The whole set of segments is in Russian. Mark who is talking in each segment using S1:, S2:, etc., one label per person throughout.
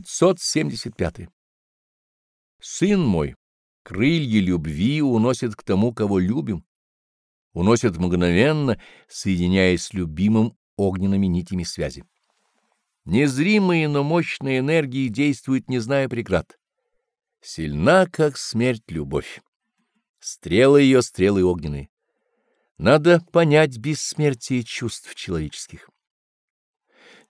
S1: 575. Сын мой, крылья любви уносят к тому, кого любим, уносят мгновенно, соединяясь с любимым огненными нитями связи. Незримые, но мощные энергии действуют, не зная преград. Сильна, как смерть, любовь. Стрелы ее — стрелы огненные. Надо понять бессмертие чувств человеческих.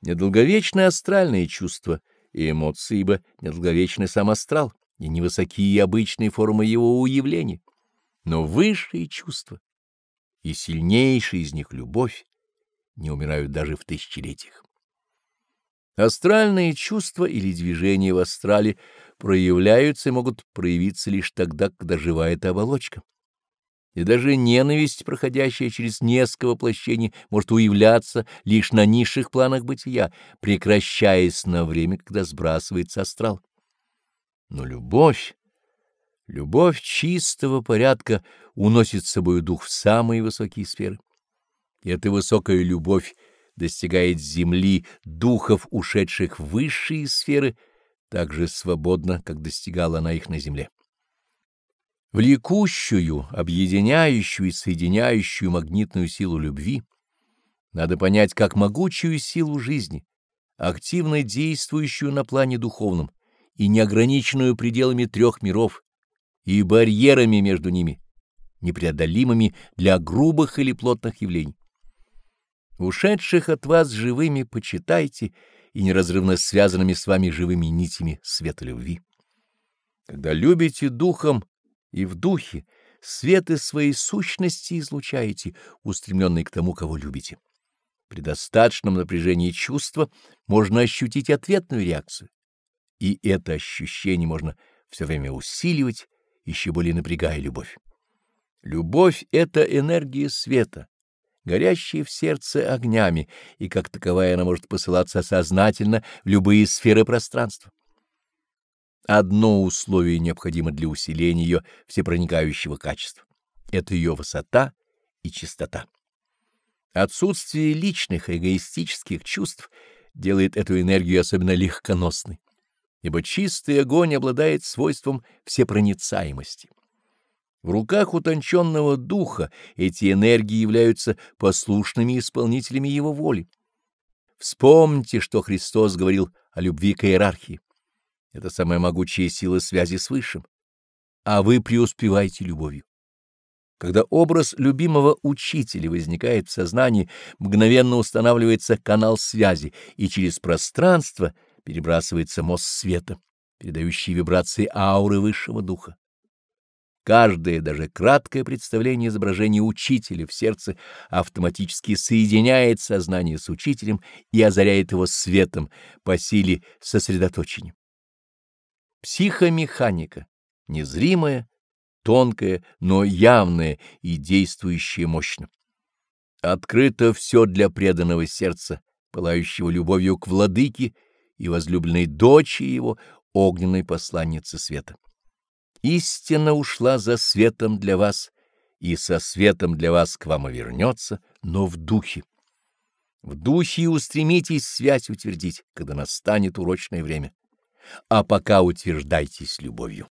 S1: Недолговечны астральные чувства и эмоции, ибо недолговечный сам астрал и невысокие обычные формы его уявления, но высшие чувства и сильнейшие из них любовь не умирают даже в тысячелетиях. Астральные чувства или движения в астрале проявляются и могут проявиться лишь тогда, когда жива эта оболочка. И даже ненависть, проходящая через несколько воплощений, может уявляться лишь на низших планах бытия, прекращаясь на время, когда сбрасывается астрал. Но любовь, любовь чистого порядка уносит с собой дух в самые высокие сферы. И эта высокая любовь достигает земли духов, ушедших в высшие сферы, так же свободно, как достигала она их на земле. Влекущую, объединяющую и соединяющую магнитную силу любви надо понять как могучую силу жизни, активно действующую на плане духовном и неограниченную пределами трех миров и барьерами между ними, непреодолимыми для грубых или плотных явлений. Ушедших от вас живыми почитайте и неразрывно связанными с вами живыми нитями света любви. Когда любите духом и в духе, светы своей сущности излучаете, устремленные к тому, кого любите. При достаточном напряжении чувства можно ощутить ответную реакцию, и это ощущение можно все время усиливать, еще более напрягая любовь. Любовь — это энергия света, горящая в сердце огнями, и как таковая она может посылаться сознательно в любые сферы пространства. Одно условие необходимо для усиления ее всепроникающего качества — это ее высота и чистота. Отсутствие личных эгоистических чувств делает эту энергию особенно легконосной, ибо чистый огонь обладает свойством всепроницаемости. В руках утонченного духа эти энергии являются послушными исполнителями его воли. Вспомните, что Христос говорил о любви к иерархии. Это самая могучая сила связи с Высшим. А вы преуспеваете любовью. Когда образ любимого учителя возникает в сознании, мгновенно устанавливается канал связи, и через пространство перебрасывается мост света, передающий вибрации ауры Высшего Духа. Каждое, даже краткое представление изображения учителя в сердце автоматически соединяет сознание с учителем и озаряет его светом по силе сосредоточения. Психомеханика, незримая, тонкая, но явная и действующая мощно. Открыто все для преданного сердца, пылающего любовью к владыке и возлюбленной дочери его, огненной посланницы света. Истина ушла за светом для вас, и со светом для вас к вам и вернется, но в духе. В духе устремитесь связь утвердить, когда настанет урочное время. А пока утверждайтесь любовью.